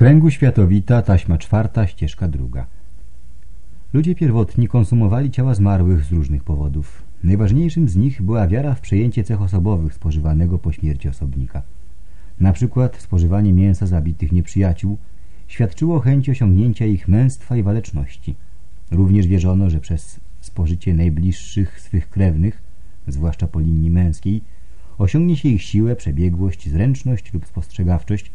kręgu światowita, taśma czwarta, ścieżka druga. Ludzie pierwotni konsumowali ciała zmarłych z różnych powodów. Najważniejszym z nich była wiara w przejęcie cech osobowych spożywanego po śmierci osobnika. Na przykład spożywanie mięsa zabitych nieprzyjaciół świadczyło chęć osiągnięcia ich męstwa i waleczności. Również wierzono, że przez spożycie najbliższych swych krewnych, zwłaszcza po linii męskiej, osiągnie się ich siłę, przebiegłość, zręczność lub spostrzegawczość,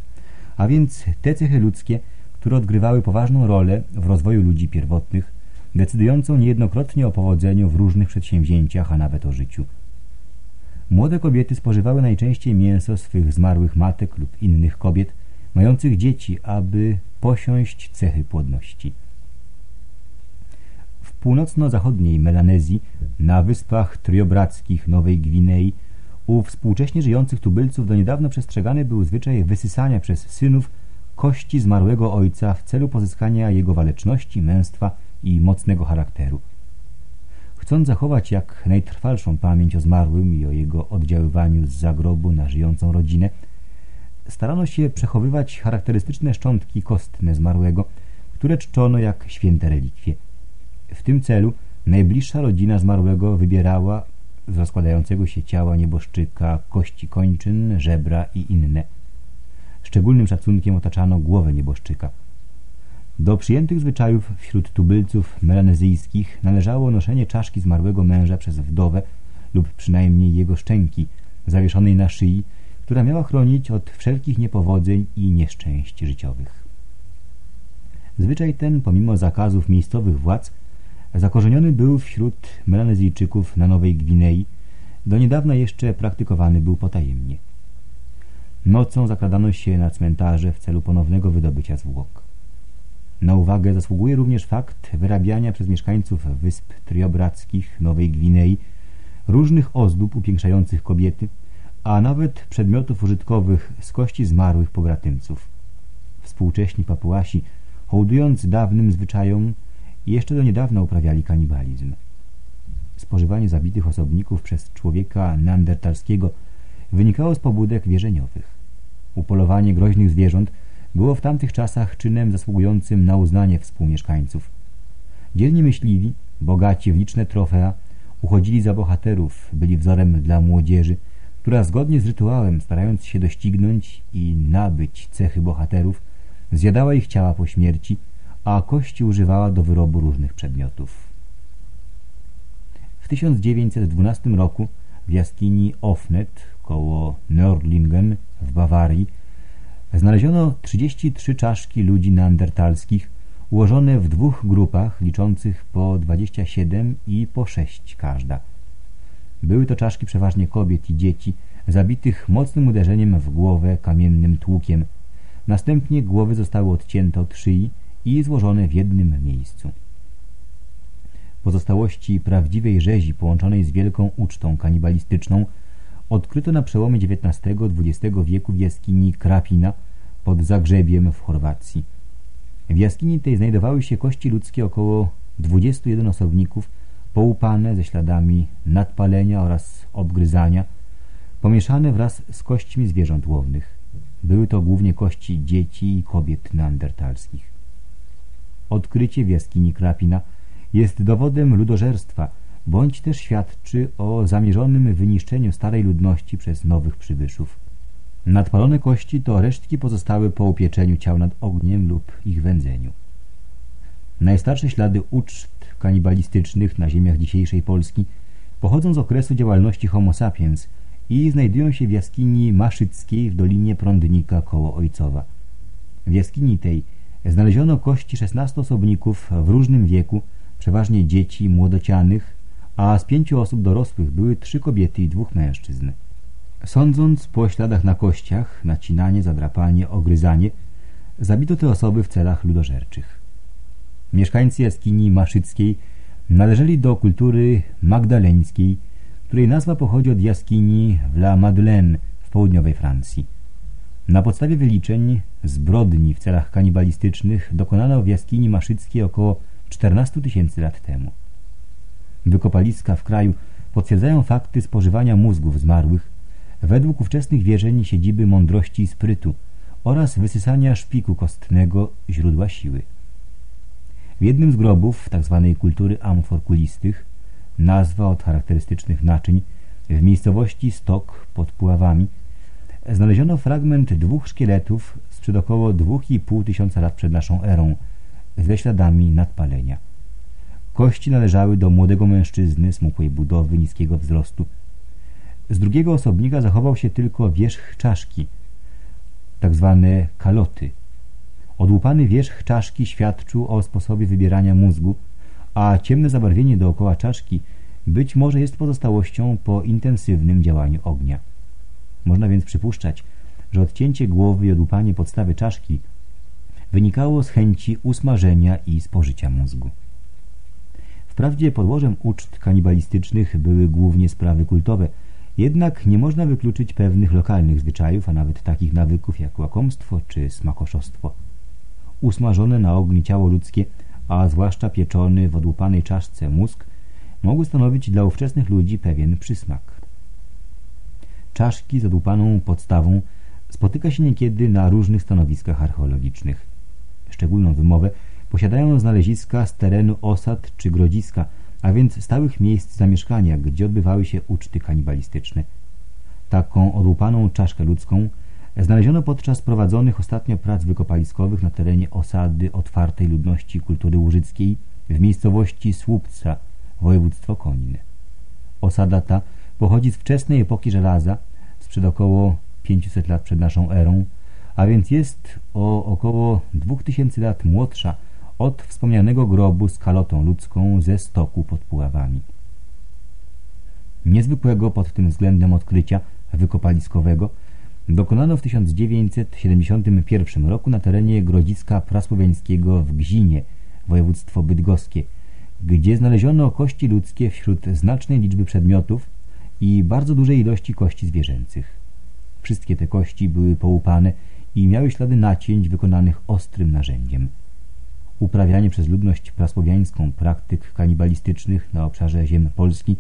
a więc te cechy ludzkie, które odgrywały poważną rolę w rozwoju ludzi pierwotnych, decydującą niejednokrotnie o powodzeniu w różnych przedsięwzięciach, a nawet o życiu. Młode kobiety spożywały najczęściej mięso swych zmarłych matek lub innych kobiet, mających dzieci, aby posiąść cechy płodności. W północno-zachodniej Melanezji, na wyspach Triobrackich Nowej Gwinei, u współcześnie żyjących tubylców do niedawna przestrzegany był zwyczaj wysysania przez synów kości zmarłego ojca w celu pozyskania jego waleczności, męstwa i mocnego charakteru. Chcąc zachować jak najtrwalszą pamięć o zmarłym i o jego oddziaływaniu z zagrobu na żyjącą rodzinę, starano się przechowywać charakterystyczne szczątki kostne zmarłego, które czczono jak święte relikwie. W tym celu najbliższa rodzina zmarłego wybierała rozkładającego się ciała nieboszczyka kości kończyn, żebra i inne. Szczególnym szacunkiem otaczano głowę nieboszczyka. Do przyjętych zwyczajów wśród tubylców melanezyjskich należało noszenie czaszki zmarłego męża przez wdowę lub przynajmniej jego szczęki, zawieszonej na szyi, która miała chronić od wszelkich niepowodzeń i nieszczęść życiowych. Zwyczaj ten, pomimo zakazów miejscowych władz, zakorzeniony był wśród Melanezyjczyków na Nowej Gwinei, do niedawna jeszcze praktykowany był potajemnie. Nocą zakradano się na cmentarze w celu ponownego wydobycia zwłok. Na uwagę zasługuje również fakt wyrabiania przez mieszkańców wysp triobrackich Nowej Gwinei różnych ozdób upiększających kobiety, a nawet przedmiotów użytkowych z kości zmarłych pobratymców. Współcześni papuasi, hołdując dawnym zwyczajom, jeszcze do niedawna uprawiali kanibalizm. Spożywanie zabitych osobników przez człowieka neandertalskiego wynikało z pobudek wierzeniowych. Upolowanie groźnych zwierząt było w tamtych czasach czynem zasługującym na uznanie współmieszkańców. Dzielni myśliwi, bogaci w liczne trofea, uchodzili za bohaterów, byli wzorem dla młodzieży, która zgodnie z rytuałem, starając się doścignąć i nabyć cechy bohaterów, zjadała ich ciała po śmierci, a kości używała do wyrobu różnych przedmiotów. W 1912 roku w jaskini Offnet koło Nördlingen w Bawarii znaleziono 33 czaszki ludzi neandertalskich ułożone w dwóch grupach liczących po 27 i po 6 każda. Były to czaszki przeważnie kobiet i dzieci zabitych mocnym uderzeniem w głowę kamiennym tłukiem. Następnie głowy zostały odcięte od szyi i złożone w jednym miejscu. Pozostałości prawdziwej rzezi połączonej z wielką ucztą kanibalistyczną odkryto na przełomie XIX-XX wieku w jaskini Krapina pod Zagrzebiem w Chorwacji. W jaskini tej znajdowały się kości ludzkie około 21 osobników, połupane ze śladami nadpalenia oraz obgryzania, pomieszane wraz z kośćmi zwierząt łownych. Były to głównie kości dzieci i kobiet neandertalskich. Odkrycie w jaskini Krapina jest dowodem ludożerstwa, bądź też świadczy o zamierzonym wyniszczeniu starej ludności przez nowych przybyszów. Nadpalone kości to resztki pozostałe po upieczeniu ciał nad ogniem lub ich wędzeniu. Najstarsze ślady uczt kanibalistycznych na ziemiach dzisiejszej Polski pochodzą z okresu działalności homo sapiens i znajdują się w jaskini Maszyckiej w Dolinie Prądnika koło Ojcowa. W jaskini tej znaleziono kości 16 osobników w różnym wieku, przeważnie dzieci młodocianych, a z pięciu osób dorosłych były trzy kobiety i dwóch mężczyzn. Sądząc po śladach na kościach, nacinanie, zadrapanie, ogryzanie, zabito te osoby w celach ludożerczych. Mieszkańcy jaskini Maszyckiej należeli do kultury magdaleńskiej, której nazwa pochodzi od jaskini w La Madeleine w południowej Francji. Na podstawie wyliczeń zbrodni w celach kanibalistycznych dokonano w jaskini Maszyckiej około 14 tysięcy lat temu. Wykopaliska w kraju potwierdzają fakty spożywania mózgów zmarłych, według ówczesnych wierzeń siedziby mądrości i sprytu, oraz wysysania szpiku kostnego źródła siły. W jednym z grobów tzw. Tak kultury amfor kulistych, nazwa od charakterystycznych naczyń, w miejscowości Stok pod Puławami, znaleziono fragment dwóch szkieletów sprzed około 2,5 tysiąca lat przed naszą erą, ze śladami nadpalenia. Kości należały do młodego mężczyzny smukłej budowy, niskiego wzrostu. Z drugiego osobnika zachował się tylko wierzch czaszki, tak zwane kaloty. Odłupany wierzch czaszki świadczył o sposobie wybierania mózgu, a ciemne zabarwienie dookoła czaszki być może jest pozostałością po intensywnym działaniu ognia. Można więc przypuszczać, że odcięcie głowy i odłupanie podstawy czaszki wynikało z chęci usmażenia i spożycia mózgu. Wprawdzie podłożem uczt kanibalistycznych były głównie sprawy kultowe, jednak nie można wykluczyć pewnych lokalnych zwyczajów, a nawet takich nawyków jak łakomstwo czy smakoszostwo. Usmażone na ogniu ciało ludzkie, a zwłaszcza pieczony w odłupanej czaszce mózg, mogły stanowić dla ówczesnych ludzi pewien przysmak. Czaszki z odłupaną podstawą spotyka się niekiedy na różnych stanowiskach archeologicznych. Szczególną wymowę posiadają znaleziska z terenu osad czy grodziska, a więc stałych miejsc zamieszkania, gdzie odbywały się uczty kanibalistyczne. Taką odłupaną czaszkę ludzką znaleziono podczas prowadzonych ostatnio prac wykopaliskowych na terenie osady otwartej ludności kultury łużyckiej w miejscowości Słupca, województwo Konin. Osada ta pochodzi z wczesnej epoki żelaza, sprzed około 500 lat przed naszą erą, a więc jest o około 2000 lat młodsza od wspomnianego grobu z kalotą ludzką ze stoku pod Puławami. Niezwykłego pod tym względem odkrycia wykopaliskowego dokonano w 1971 roku na terenie Grodziska Prasłowiańskiego w Gzinie, województwo bydgoskie, gdzie znaleziono kości ludzkie wśród znacznej liczby przedmiotów i bardzo dużej ilości kości zwierzęcych. Wszystkie te kości były połupane i miały ślady nacięć wykonanych ostrym narzędziem. Uprawianie przez ludność prasłowiańską praktyk kanibalistycznych na obszarze ziem Polski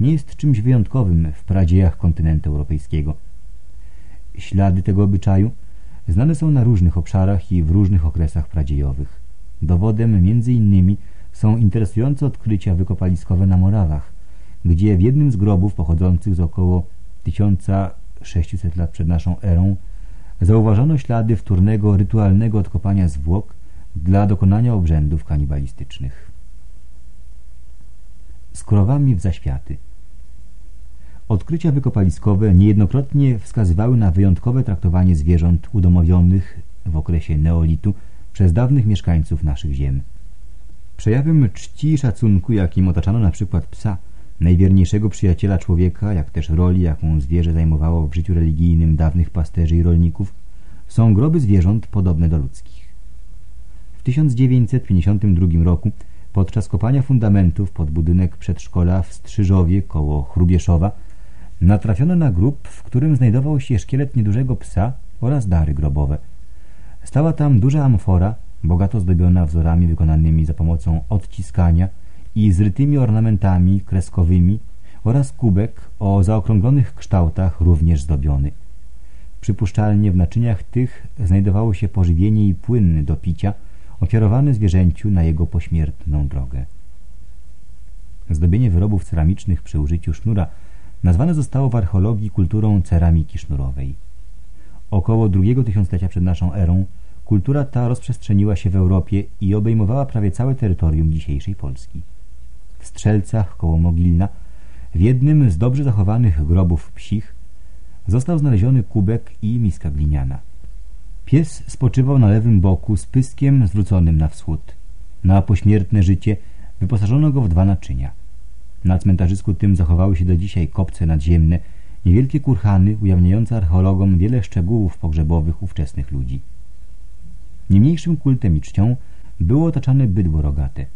nie jest czymś wyjątkowym w pradziejach kontynentu europejskiego. Ślady tego obyczaju znane są na różnych obszarach i w różnych okresach pradziejowych. Dowodem innymi są interesujące odkrycia wykopaliskowe na Morawach, gdzie w jednym z grobów pochodzących z około 1600 lat przed naszą erą zauważono ślady wtórnego rytualnego odkopania zwłok dla dokonania obrzędów kanibalistycznych. Z krowami w zaświaty Odkrycia wykopaliskowe niejednokrotnie wskazywały na wyjątkowe traktowanie zwierząt udomowionych w okresie neolitu przez dawnych mieszkańców naszych ziem. Przejawem czci i szacunku, jakim otaczano na przykład psa, najwierniejszego przyjaciela człowieka, jak też roli, jaką zwierzę zajmowało w życiu religijnym dawnych pasterzy i rolników, są groby zwierząt podobne do ludzkich. W 1952 roku podczas kopania fundamentów pod budynek przedszkola w Strzyżowie koło Chrubieszowa natrafiono na grób, w którym znajdował się szkielet niedużego psa oraz dary grobowe. Stała tam duża amfora, bogato zdobiona wzorami wykonanymi za pomocą odciskania i zrytymi ornamentami kreskowymi oraz kubek o zaokrąglonych kształtach również zdobiony. Przypuszczalnie w naczyniach tych znajdowało się pożywienie i płyn do picia ofiarowane zwierzęciu na jego pośmiertną drogę. Zdobienie wyrobów ceramicznych przy użyciu sznura nazwane zostało w archeologii kulturą ceramiki sznurowej. Około drugiego tysiąclecia przed naszą erą kultura ta rozprzestrzeniła się w Europie i obejmowała prawie całe terytorium dzisiejszej Polski. W Strzelcach koło Mogilna, w jednym z dobrze zachowanych grobów psich, został znaleziony kubek i miska gliniana. Pies spoczywał na lewym boku z pyskiem zwróconym na wschód. Na pośmiertne życie wyposażono go w dwa naczynia. Na cmentarzysku tym zachowały się do dzisiaj kopce nadziemne, niewielkie kurhany ujawniające archeologom wiele szczegółów pogrzebowych ówczesnych ludzi. Niemniejszym kultem i czcią było otaczane bydło rogate.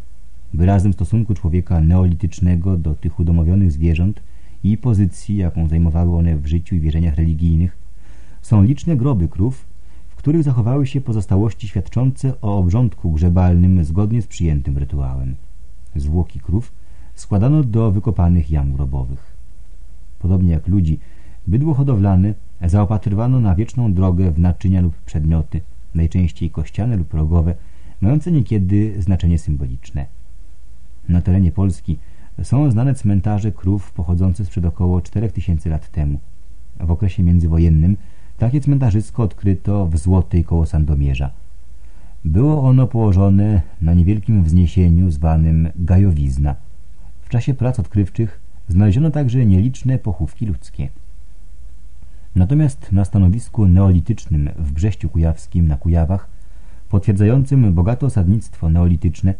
Wyrazem stosunku człowieka neolitycznego do tych udomowionych zwierząt i pozycji, jaką zajmowały one w życiu i wierzeniach religijnych, są liczne groby krów, w których zachowały się pozostałości świadczące o obrządku grzebalnym zgodnie z przyjętym rytuałem. Zwłoki krów składano do wykopanych jam grobowych. Podobnie jak ludzi, bydło hodowlane zaopatrywano na wieczną drogę w naczynia lub przedmioty, najczęściej kościane lub rogowe, mające niekiedy znaczenie symboliczne. Na terenie Polski są znane cmentarze krów pochodzące sprzed około 4000 lat temu. W okresie międzywojennym takie cmentarzysko odkryto w Złotej koło Sandomierza. Było ono położone na niewielkim wzniesieniu zwanym Gajowizna. W czasie prac odkrywczych znaleziono także nieliczne pochówki ludzkie. Natomiast na stanowisku neolitycznym w Brześciu Kujawskim na Kujawach, potwierdzającym bogate osadnictwo neolityczne,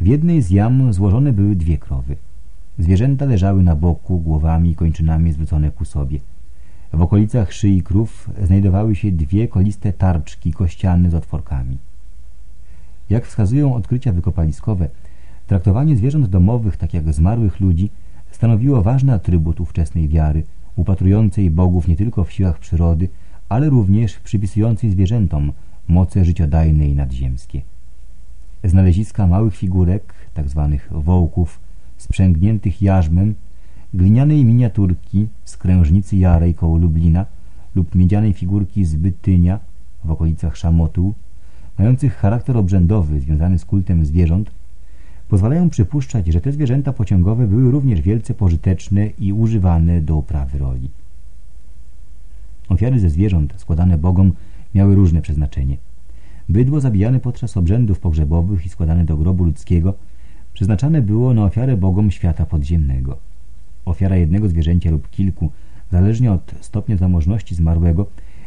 w jednej z jam złożone były dwie krowy. Zwierzęta leżały na boku, głowami i kończynami zwrócone ku sobie. W okolicach szyi krów znajdowały się dwie koliste tarczki kościane z otworkami. Jak wskazują odkrycia wykopaliskowe, traktowanie zwierząt domowych, tak jak zmarłych ludzi, stanowiło ważny atrybut ówczesnej wiary, upatrującej bogów nie tylko w siłach przyrody, ale również przypisującej zwierzętom moce życiodajne i nadziemskie. Znaleziska małych figurek, tzw. Tak wołków, sprzęgniętych jarzmem, glinianej miniaturki z krężnicy Jarej koło Lublina lub miedzianej figurki z Bytynia w okolicach Szamotu, mających charakter obrzędowy związany z kultem zwierząt, pozwalają przypuszczać, że te zwierzęta pociągowe były również wielce pożyteczne i używane do uprawy roli. Ofiary ze zwierząt składane Bogom miały różne przeznaczenie. Bydło zabijane podczas obrzędów pogrzebowych i składane do grobu ludzkiego przeznaczane było na ofiarę Bogom świata podziemnego. Ofiara jednego zwierzęcia lub kilku, zależnie od stopnia zamożności zmarłego,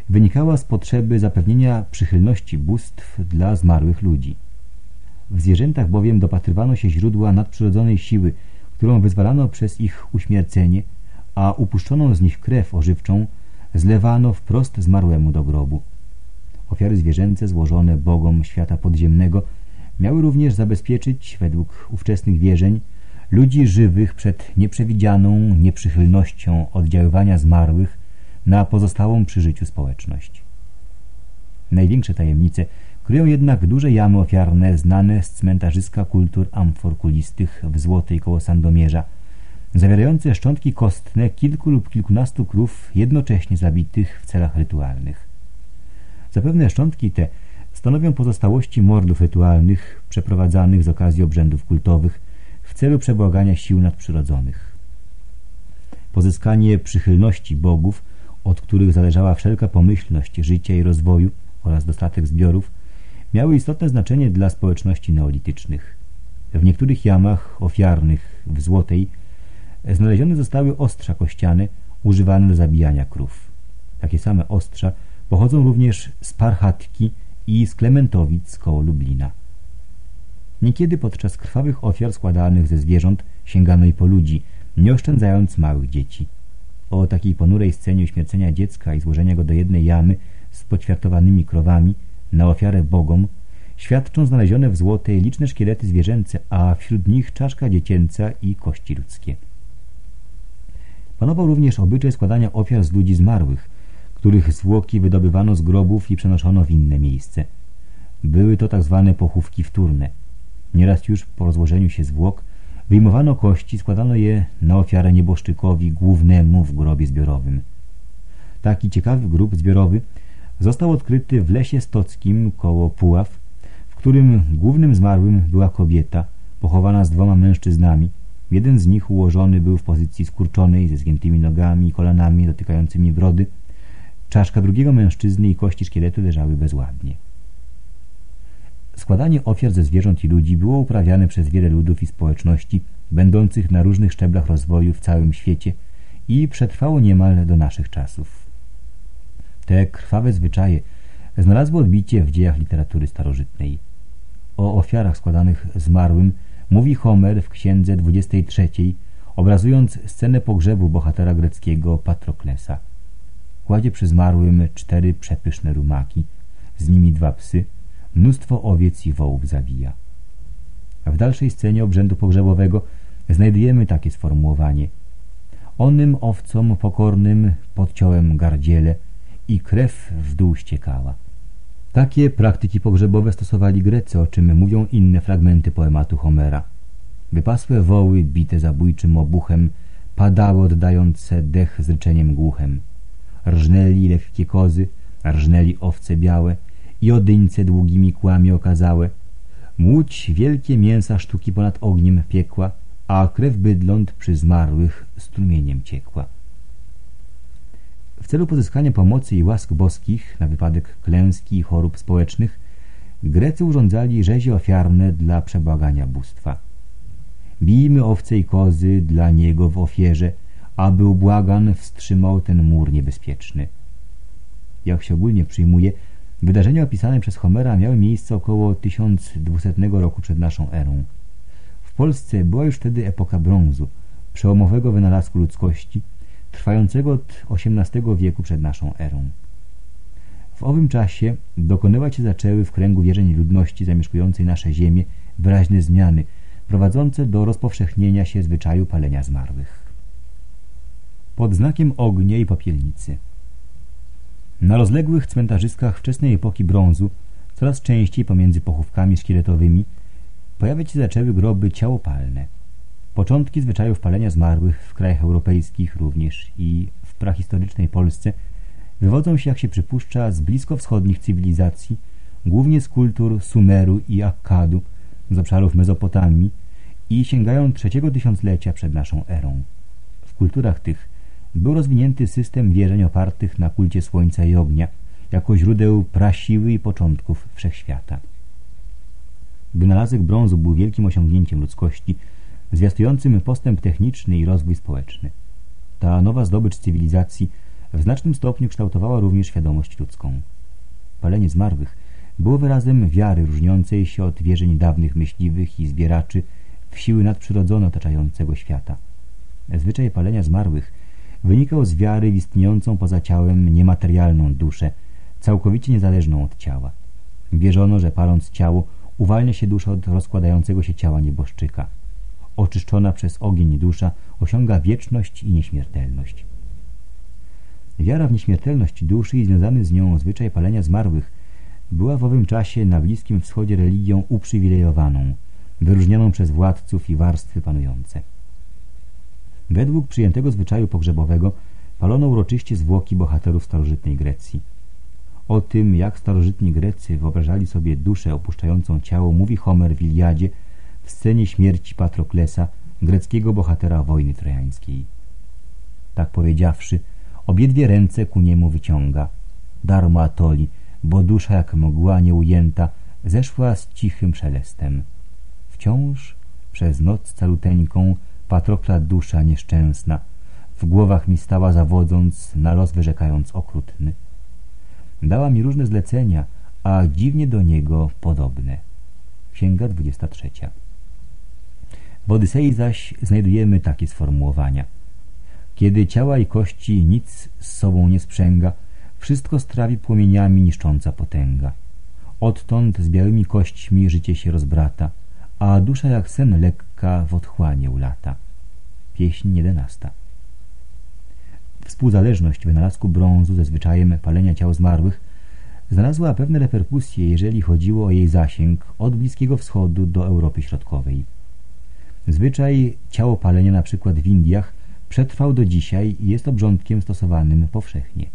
wynikała z potrzeby zapewnienia przychylności bóstw dla zmarłych ludzi. W zwierzętach bowiem dopatrywano się źródła nadprzyrodzonej siły, którą wyzwalano przez ich uśmiercenie, a upuszczoną z nich krew ożywczą zlewano wprost zmarłemu do grobu. Ofiary zwierzęce złożone bogom świata podziemnego miały również zabezpieczyć, według ówczesnych wierzeń, ludzi żywych przed nieprzewidzianą nieprzychylnością oddziaływania zmarłych na pozostałą przy życiu społeczność. Największe tajemnice kryją jednak duże jamy ofiarne znane z cmentarzyska kultur amfor kulistych w Złotej koło Sandomierza, zawierające szczątki kostne kilku lub kilkunastu krów jednocześnie zabitych w celach rytualnych. Zapewne szczątki te stanowią pozostałości mordów rytualnych przeprowadzanych z okazji obrzędów kultowych w celu przebłagania sił nadprzyrodzonych. Pozyskanie przychylności bogów, od których zależała wszelka pomyślność życia i rozwoju oraz dostatek zbiorów, miały istotne znaczenie dla społeczności neolitycznych. W niektórych jamach ofiarnych w Złotej znalezione zostały ostrza kościane używane do zabijania krów. Takie same ostrza pochodzą również z Parchatki i z Klementowic koło Lublina. Niekiedy podczas krwawych ofiar składanych ze zwierząt sięgano i po ludzi, nie oszczędzając małych dzieci. O takiej ponurej scenie uśmiercenia dziecka i złożenia go do jednej jamy z poćwiartowanymi krowami na ofiarę bogom świadczą znalezione w złotej liczne szkielety zwierzęce, a wśród nich czaszka dziecięca i kości ludzkie. Panował również obyczaj składania ofiar z ludzi zmarłych, których zwłoki wydobywano z grobów i przenoszono w inne miejsce. Były to tak zwane pochówki wtórne. Nieraz już po rozłożeniu się zwłok wyjmowano kości, składano je na ofiarę nieboszczykowi głównemu w grobie zbiorowym. Taki ciekawy grób zbiorowy został odkryty w lesie stockim koło Puław, w którym głównym zmarłym była kobieta, pochowana z dwoma mężczyznami. Jeden z nich ułożony był w pozycji skurczonej, ze zgiętymi nogami i kolanami dotykającymi brody. Czaszka drugiego mężczyzny i kości szkieletu leżały bezładnie. Składanie ofiar ze zwierząt i ludzi było uprawiane przez wiele ludów i społeczności, będących na różnych szczeblach rozwoju w całym świecie i przetrwało niemal do naszych czasów. Te krwawe zwyczaje znalazły odbicie w dziejach literatury starożytnej. O ofiarach składanych zmarłym mówi Homer w księdze 23, obrazując scenę pogrzebu bohatera greckiego Patroklesa. Kładzie przy zmarłym cztery przepyszne rumaki, z nimi dwa psy, mnóstwo owiec i wołów zawija. W dalszej scenie obrzędu pogrzebowego znajdujemy takie sformułowanie Onym owcom pokornym podciąłem gardziele i krew w dół ściekała. Takie praktyki pogrzebowe stosowali Grecy, o czym mówią inne fragmenty poematu Homera. Wypasłe woły, bite zabójczym obuchem, padały oddające dech z ryczeniem głuchem. Rżnęli lekkie kozy, rżnęli owce białe i odyńce długimi kłami okazałe. Młódź wielkie mięsa sztuki ponad ogniem piekła, a krew bydląt przy zmarłych strumieniem ciekła. W celu pozyskania pomocy i łask boskich na wypadek klęski i chorób społecznych Grecy urządzali rzezie ofiarne dla przebłagania bóstwa. Bijmy owce i kozy dla niego w ofierze, aby ubłagan wstrzymał ten mur niebezpieczny. Jak się ogólnie przyjmuje, wydarzenia opisane przez Homera miały miejsce około 1200 roku przed naszą erą. W Polsce była już wtedy epoka brązu, przełomowego wynalazku ludzkości, trwającego od XVIII wieku przed naszą erą. W owym czasie dokonywać się zaczęły w kręgu wierzeń ludności zamieszkującej nasze ziemię wyraźne zmiany, prowadzące do rozpowszechnienia się zwyczaju palenia zmarłych. Pod znakiem ognia i popielnicy Na rozległych cmentarzyskach wczesnej epoki brązu coraz częściej pomiędzy pochówkami szkieletowymi pojawiać się zaczęły groby ciałopalne. Początki zwyczajów palenia zmarłych w krajach europejskich również i w prahistorycznej Polsce wywodzą się, jak się przypuszcza, z bliskowschodnich cywilizacji, głównie z kultur Sumeru i Akkadu, z obszarów Mezopotamii i sięgają trzeciego tysiąclecia przed naszą erą. W kulturach tych był rozwinięty system wierzeń opartych na kulcie słońca i ognia, jako źródeł prasiły i początków wszechświata. Wynalazek brązu był wielkim osiągnięciem ludzkości, zwiastującym postęp techniczny i rozwój społeczny. Ta nowa zdobycz cywilizacji w znacznym stopniu kształtowała również świadomość ludzką. Palenie zmarłych było wyrazem wiary różniącej się od wierzeń dawnych myśliwych i zbieraczy w siły nadprzyrodzone otaczającego świata. Zwyczaj palenia zmarłych wynikał z wiary w istniejącą poza ciałem niematerialną duszę, całkowicie niezależną od ciała. Wierzono, że paląc ciało uwalnia się dusza od rozkładającego się ciała nieboszczyka. Oczyszczona przez ogień dusza osiąga wieczność i nieśmiertelność. Wiara w nieśmiertelność duszy i związany z nią zwyczaj palenia zmarłych była w owym czasie na Bliskim Wschodzie religią uprzywilejowaną, wyróżnioną przez władców i warstwy panujące. Według przyjętego zwyczaju pogrzebowego palono uroczyście zwłoki bohaterów starożytnej Grecji. O tym, jak starożytni Grecy wyobrażali sobie duszę opuszczającą ciało, mówi Homer w Iliadzie w scenie śmierci Patroklesa, greckiego bohatera wojny trojańskiej. Tak powiedziawszy, obiedwie ręce ku niemu wyciąga. Darmo Atoli, bo dusza jak mgła nieujęta zeszła z cichym szelestem. Wciąż przez noc caluteńką Patrokla dusza nieszczęsna w głowach mi stała zawodząc, na los wyrzekając okrutny. Dała mi różne zlecenia, a dziwnie do niego podobne. Księga 23 W Odysei zaś znajdujemy takie sformułowania. Kiedy ciała i kości nic z sobą nie sprzęga, wszystko strawi płomieniami niszcząca potęga. Odtąd z białymi kośćmi życie się rozbrata, a dusza jak sen lekka w otchłanie ulata. Pieśń jedenasta. Współzależność wynalazku brązu ze zwyczajem palenia ciał zmarłych znalazła pewne reperkusje, jeżeli chodziło o jej zasięg od Bliskiego Wschodu do Europy Środkowej. Zwyczaj ciało palenia na przykład w Indiach przetrwał do dzisiaj i jest obrządkiem stosowanym powszechnie.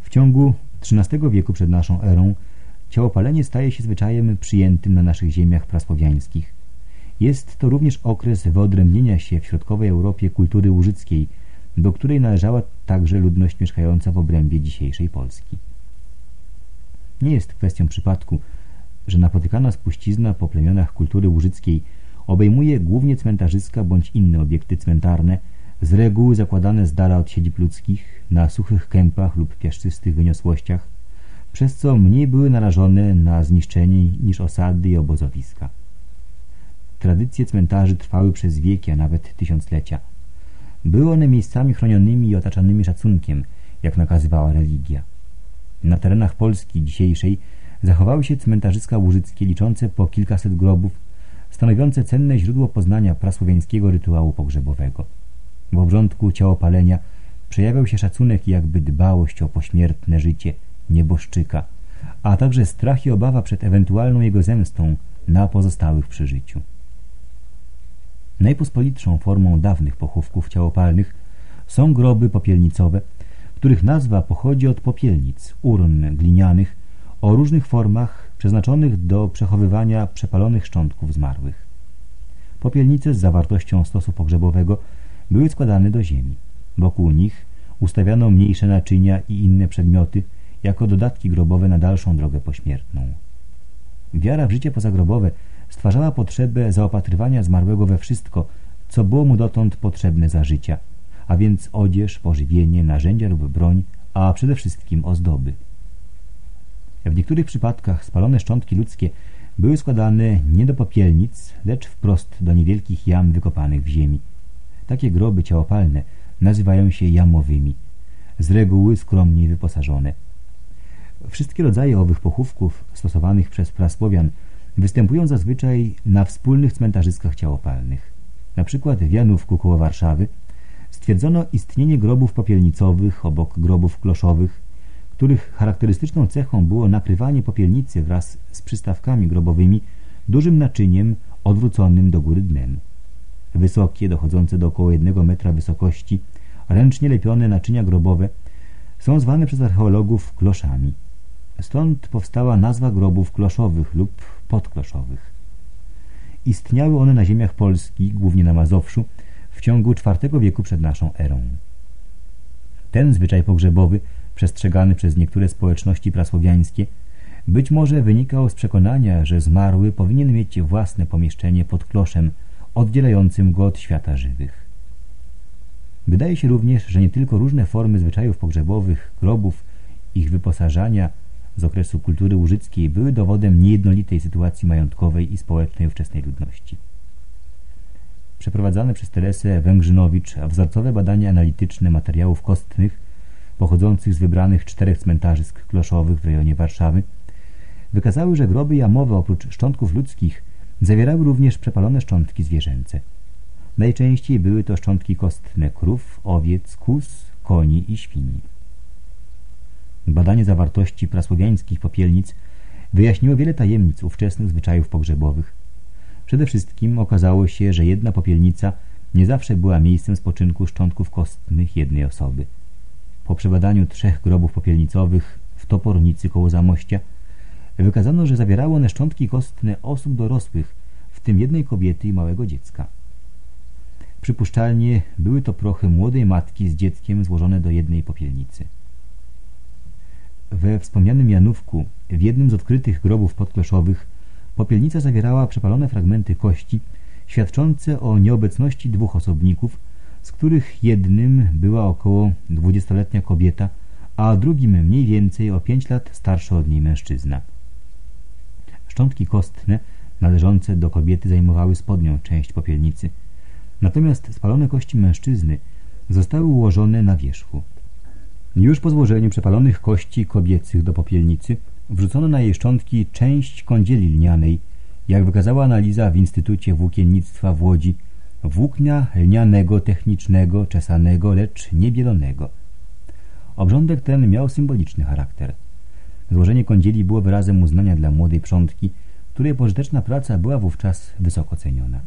W ciągu XIII wieku przed naszą erą ciałopalenie staje się zwyczajem przyjętym na naszych ziemiach prasłowiańskich. Jest to również okres wyodrębnienia się w środkowej Europie kultury łużyckiej, do której należała także ludność mieszkająca w obrębie dzisiejszej Polski. Nie jest kwestią przypadku, że napotykana spuścizna po plemionach kultury łużyckiej obejmuje głównie cmentarzyska bądź inne obiekty cmentarne, z reguły zakładane z dala od siedzib ludzkich, na suchych kępach lub piaszczystych wyniosłościach, przez co mniej były narażone na zniszczenie niż osady i obozowiska. Tradycje cmentarzy trwały przez wieki, a nawet tysiąclecia. Były one miejscami chronionymi i otaczanymi szacunkiem, jak nakazywała religia. Na terenach Polski dzisiejszej zachowały się cmentarzyska łużyckie liczące po kilkaset grobów, stanowiące cenne źródło poznania prasłowiańskiego rytuału pogrzebowego. W obrządku ciałopalenia przejawiał się szacunek i jakby dbałość o pośmiertne życie nieboszczyka, a także strach i obawa przed ewentualną jego zemstą na pozostałych przy życiu. Najpospolitszą formą dawnych pochówków ciałopalnych są groby popielnicowe, których nazwa pochodzi od popielnic, urn glinianych o różnych formach przeznaczonych do przechowywania przepalonych szczątków zmarłych. Popielnice z zawartością stosu pogrzebowego były składane do ziemi. Wokół nich ustawiano mniejsze naczynia i inne przedmioty jako dodatki grobowe na dalszą drogę pośmiertną. Wiara w życie pozagrobowe stwarzała potrzebę zaopatrywania zmarłego we wszystko, co było mu dotąd potrzebne za życia, a więc odzież, pożywienie, narzędzia lub broń, a przede wszystkim ozdoby. W niektórych przypadkach spalone szczątki ludzkie były składane nie do popielnic, lecz wprost do niewielkich jam wykopanych w ziemi. Takie groby ciałopalne nazywają się jamowymi, z reguły skromniej wyposażone. Wszystkie rodzaje owych pochówków stosowanych przez prasłowian występują zazwyczaj na wspólnych cmentarzyskach ciałopalnych. Na przykład w Janówku koło Warszawy stwierdzono istnienie grobów popielnicowych obok grobów kloszowych, których charakterystyczną cechą było nakrywanie popielnicy wraz z przystawkami grobowymi dużym naczyniem odwróconym do góry dnem. Wysokie, dochodzące do około jednego metra wysokości, ręcznie lepione naczynia grobowe są zwane przez archeologów kloszami. Stąd powstała nazwa grobów kloszowych lub podkloszowych. Istniały one na ziemiach Polski, głównie na Mazowszu, w ciągu IV wieku przed naszą erą. Ten zwyczaj pogrzebowy, przestrzegany przez niektóre społeczności prasłowiańskie, być może wynikał z przekonania, że zmarły powinien mieć własne pomieszczenie pod kloszem, oddzielającym go od świata żywych. Wydaje się również, że nie tylko różne formy zwyczajów pogrzebowych, grobów, ich wyposażania z okresu kultury łużyckiej były dowodem niejednolitej sytuacji majątkowej i społecznej ówczesnej ludności. Przeprowadzane przez Teresę Węgrzynowicz wzorcowe badania analityczne materiałów kostnych pochodzących z wybranych czterech cmentarzysk kloszowych w rejonie Warszawy wykazały, że groby jamowe oprócz szczątków ludzkich zawierały również przepalone szczątki zwierzęce. Najczęściej były to szczątki kostne krów, owiec, kus, koni i świni. Badanie zawartości prasłowiańskich popielnic wyjaśniło wiele tajemnic ówczesnych zwyczajów pogrzebowych. Przede wszystkim okazało się, że jedna popielnica nie zawsze była miejscem spoczynku szczątków kostnych jednej osoby. Po przebadaniu trzech grobów popielnicowych w Topornicy koło Zamościa wykazano, że zawierały one szczątki kostne osób dorosłych, w tym jednej kobiety i małego dziecka. Przypuszczalnie były to prochy młodej matki z dzieckiem złożone do jednej popielnicy. We wspomnianym Janówku, w jednym z odkrytych grobów podkleszowych, popielnica zawierała przepalone fragmenty kości, świadczące o nieobecności dwóch osobników, z których jednym była około dwudziestoletnia kobieta, a drugim mniej więcej o pięć lat starszy od niej mężczyzna. Szczątki kostne należące do kobiety zajmowały spodnią część popielnicy, natomiast spalone kości mężczyzny zostały ułożone na wierzchu. Już po złożeniu przepalonych kości kobiecych do popielnicy wrzucono na jej szczątki część kądzieli lnianej, jak wykazała analiza w Instytucie Włókiennictwa w Łodzi, włóknia lnianego, technicznego, czesanego, lecz niebielonego. Obrządek ten miał symboliczny charakter. Złożenie kądzieli było wyrazem uznania dla młodej przątki, której pożyteczna praca była wówczas wysoko ceniona.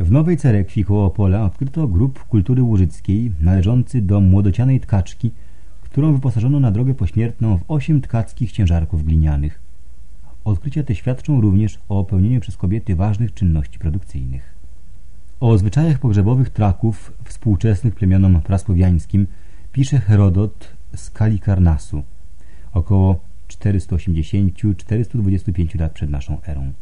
W Nowej Cerekwi koło Opola odkryto grup kultury łużyckiej należący do młodocianej tkaczki, którą wyposażono na drogę pośmiertną w osiem tkackich ciężarków glinianych. Odkrycia te świadczą również o pełnieniu przez kobiety ważnych czynności produkcyjnych. O zwyczajach pogrzebowych Traków współczesnych plemionom prasłowiańskim pisze Herodot z Kalikarnasu około 480-425 lat przed naszą erą.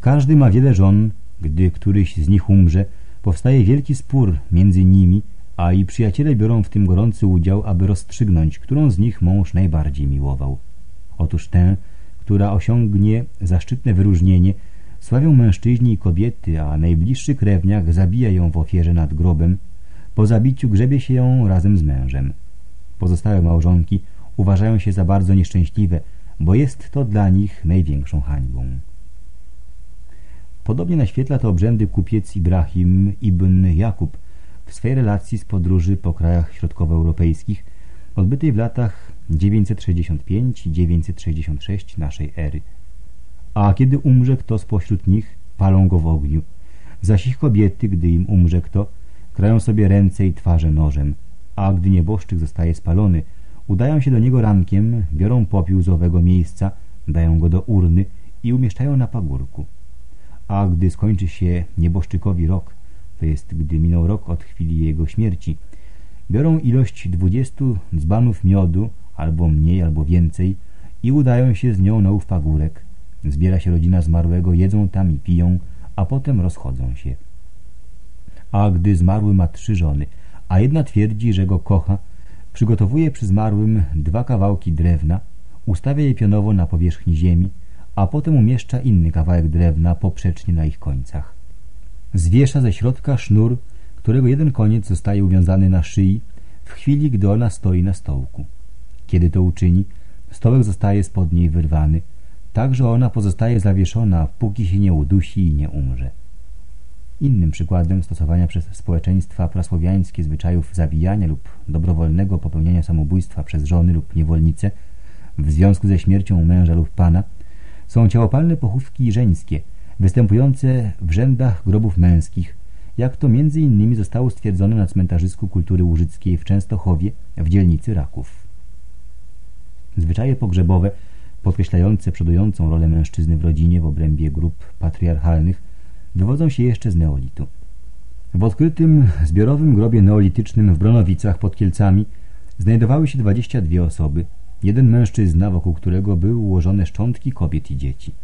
Każdy ma wiele żon, gdy któryś z nich umrze, powstaje wielki spór między nimi, a i przyjaciele biorą w tym gorący udział, aby rozstrzygnąć, którą z nich mąż najbardziej miłował. Otóż tę, która osiągnie zaszczytne wyróżnienie, sławią mężczyźni i kobiety, a najbliższy krewniak zabija ją w ofierze nad grobem. Po zabiciu grzebie się ją razem z mężem. Pozostałe małżonki uważają się za bardzo nieszczęśliwe, bo jest to dla nich największą hańbą. Podobnie naświetla to obrzędy kupiec Ibrahim ibn Jakub w swej relacji z podróży po krajach środkowoeuropejskich odbytej w latach 965 i 966 naszej ery. A kiedy umrze kto spośród nich, palą go w ogniu. Zaś ich kobiety, gdy im umrze kto, krają sobie ręce i twarze nożem. a gdy nieboszczyk zostaje spalony, udają się do niego rankiem, biorą popiół z owego miejsca, dają go do urny i umieszczają na pagórku. A gdy skończy się nieboszczykowi rok, to jest gdy minął rok od chwili jego śmierci, biorą ilość dwudziestu dzbanów miodu, albo mniej, albo więcej i udają się z nią na ów pagórek. Zbiera się rodzina zmarłego, jedzą tam i piją, a potem rozchodzą się. A gdy zmarły ma trzy żony, a jedna twierdzi, że go kocha, przygotowuje przy zmarłym dwa kawałki drewna, ustawia je pionowo na powierzchni ziemi, a potem umieszcza inny kawałek drewna poprzecznie na ich końcach. Zwiesza ze środka sznur, którego jeden koniec zostaje uwiązany na szyi w chwili, gdy ona stoi na stołku. Kiedy to uczyni, stołek zostaje spod niej wyrwany, tak że ona pozostaje zawieszona, póki się nie udusi i nie umrze. Innym przykładem stosowania przez społeczeństwa prasłowiańskie zwyczajów zabijania lub dobrowolnego popełniania samobójstwa przez żony lub niewolnice w związku ze śmiercią męża lub pana są ciałopalne pochówki żeńskie, występujące w rzędach grobów męskich, jak to między innymi zostało stwierdzone na cmentarzysku kultury łużyckiej w Częstochowie w dzielnicy Raków. Zwyczaje pogrzebowe podkreślające przodującą rolę mężczyzny w rodzinie w obrębie grup patriarchalnych wywodzą się jeszcze z neolitu. W odkrytym zbiorowym grobie neolitycznym w Bronowicach pod Kielcami znajdowały się 22 osoby, jeden mężczyzna, wokół którego były ułożone szczątki kobiet i dzieci.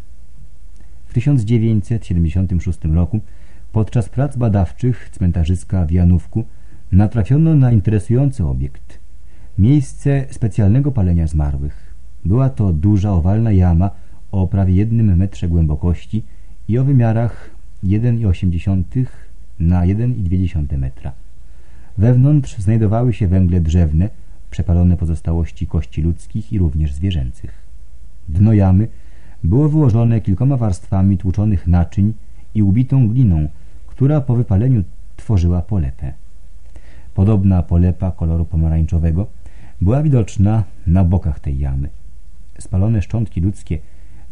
W 1976 roku podczas prac badawczych cmentarzyska w Janówku natrafiono na interesujący obiekt. Miejsce specjalnego palenia zmarłych. Była to duża, owalna jama o prawie jednym metrze głębokości i o wymiarach 1,8 na 1,2 metra. Wewnątrz znajdowały się węgle drzewne, przepalone pozostałości kości ludzkich i również zwierzęcych. Dno jamy było wyłożone kilkoma warstwami tłuczonych naczyń i ubitą gliną, która po wypaleniu tworzyła polepę. Podobna polepa koloru pomarańczowego była widoczna na bokach tej jamy. Spalone szczątki ludzkie,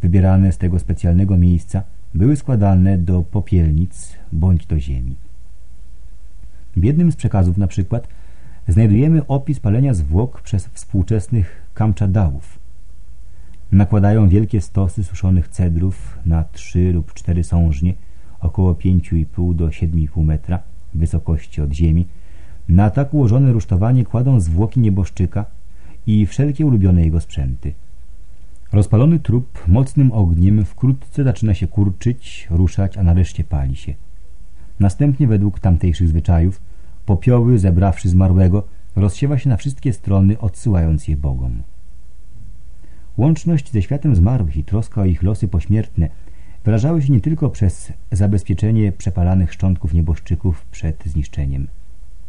wybierane z tego specjalnego miejsca, były składane do popielnic bądź do ziemi. W jednym z przekazów na przykład znajdujemy opis palenia zwłok przez współczesnych kamczadałów. Nakładają wielkie stosy suszonych cedrów na trzy lub cztery sążnie, około 5,5 do 7,5 metra wysokości od ziemi. Na tak ułożone rusztowanie kładą zwłoki nieboszczyka i wszelkie ulubione jego sprzęty. Rozpalony trup mocnym ogniem wkrótce zaczyna się kurczyć, ruszać, a nareszcie pali się. Następnie według tamtejszych zwyczajów popioły, zebrawszy zmarłego, rozsiewa się na wszystkie strony, odsyłając je Bogom. Łączność ze światem zmarłych i troska o ich losy pośmiertne wyrażały się nie tylko przez zabezpieczenie przepalanych szczątków nieboszczyków przed zniszczeniem.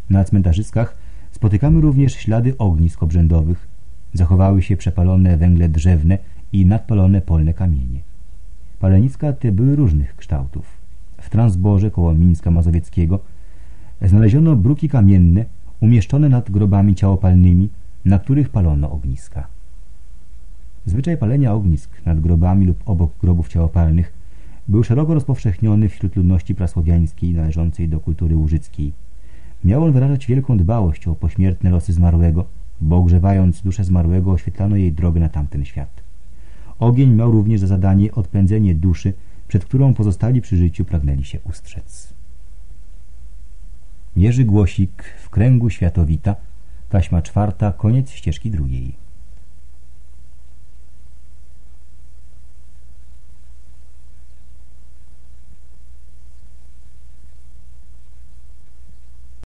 Na cmentarzyskach spotykamy również ślady ognisk obrzędowych, zachowały się przepalone węgle drzewne i nadpalone polne kamienie. Paleniska te były różnych kształtów. W Transborze koło Mińska Mazowieckiego znaleziono bruki kamienne umieszczone nad grobami ciałopalnymi, na których palono ogniska. Zwyczaj palenia ognisk nad grobami lub obok grobów ciałopalnych był szeroko rozpowszechniony wśród ludności prasłowiańskiej należącej do kultury łużyckiej. Miał on wyrażać wielką dbałość o pośmiertne losy zmarłego, bo ogrzewając duszę zmarłego oświetlano jej drogę na tamten świat. Ogień miał również za zadanie odpędzenie duszy, przed którą pozostali przy życiu pragnęli się ustrzec. Jerzy Głosik w kręgu światowita, taśma czwarta, koniec ścieżki drugiej.